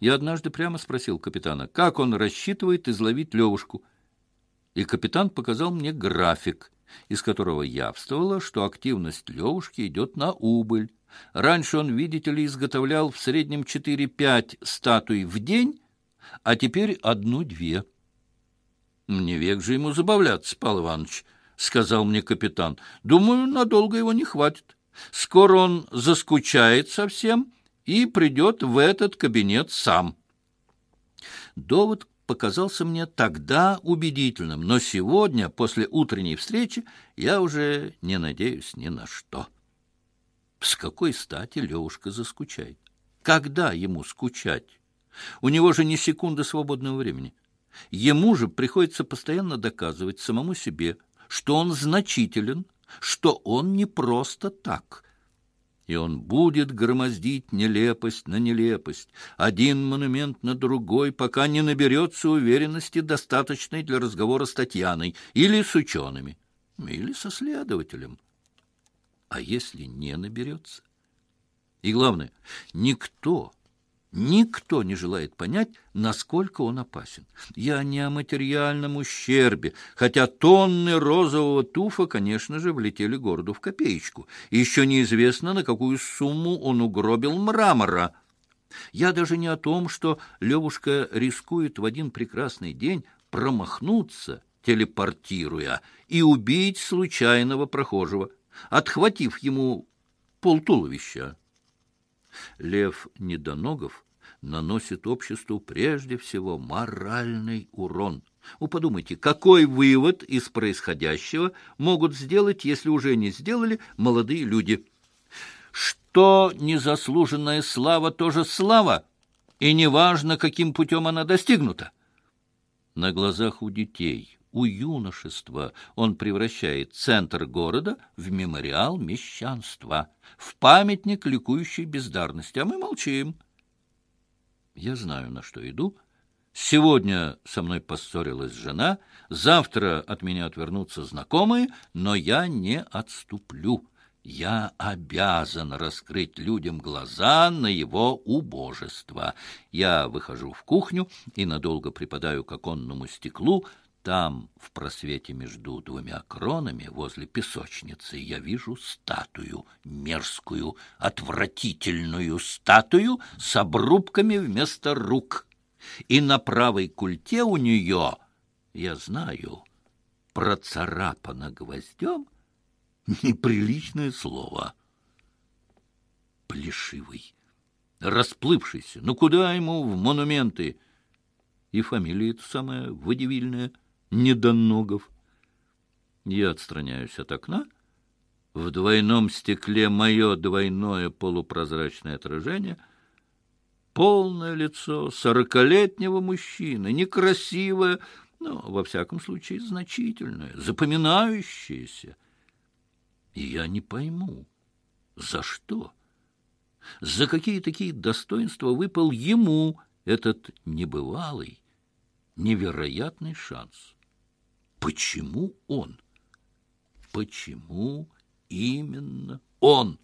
Я однажды прямо спросил капитана, как он рассчитывает изловить Левушку. И капитан показал мне график, из которого явствовало, что активность Левушки идет на убыль. Раньше он, видите ли, изготовлял в среднем 4-5 статуй в день, а теперь одну-две. «Не век же ему забавляться, Павел Иванович», — сказал мне капитан. «Думаю, надолго его не хватит. Скоро он заскучает совсем и придет в этот кабинет сам». Довод показался мне тогда убедительным, но сегодня, после утренней встречи, я уже не надеюсь ни на что. С какой стати Левушка заскучает? Когда ему скучать? У него же ни секунды свободного времени. Ему же приходится постоянно доказывать самому себе, что он значителен, что он не просто так. И он будет громоздить нелепость на нелепость, один монумент на другой, пока не наберется уверенности, достаточной для разговора с Татьяной или с учеными, или со следователем. А если не наберется? И главное, никто Никто не желает понять, насколько он опасен. Я не о материальном ущербе, хотя тонны розового туфа, конечно же, влетели городу в копеечку. Еще неизвестно, на какую сумму он угробил мрамора. Я даже не о том, что Левушка рискует в один прекрасный день промахнуться, телепортируя, и убить случайного прохожего, отхватив ему полтуловища. Лев Недоногов наносит обществу прежде всего моральный урон. Вы подумайте, какой вывод из происходящего могут сделать, если уже не сделали, молодые люди? Что незаслуженная слава тоже слава, и неважно, каким путем она достигнута. На глазах у детей у юношества он превращает центр города в мемориал мещанства, в памятник ликующей бездарности, а мы молчим. Я знаю, на что иду. Сегодня со мной поссорилась жена, завтра от меня отвернутся знакомые, но я не отступлю. Я обязан раскрыть людям глаза на его убожество. Я выхожу в кухню и надолго припадаю к оконному стеклу, там, в просвете между двумя кронами, возле песочницы, я вижу статую, мерзкую, отвратительную статую с обрубками вместо рук. И на правой культе у нее, я знаю, процарапано гвоздем неприличное слово. Плешивый, расплывшийся, ну куда ему в монументы? И фамилия эта самая водевильная — недоногов. Я отстраняюсь от окна. В двойном стекле мое двойное полупрозрачное отражение. Полное лицо сорокалетнего мужчины, некрасивое, но, во всяком случае, значительное, запоминающееся. И я не пойму, за что? За какие такие достоинства выпал ему этот небывалый, невероятный шанс? Почему он? Почему именно он?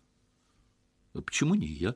А почему не я?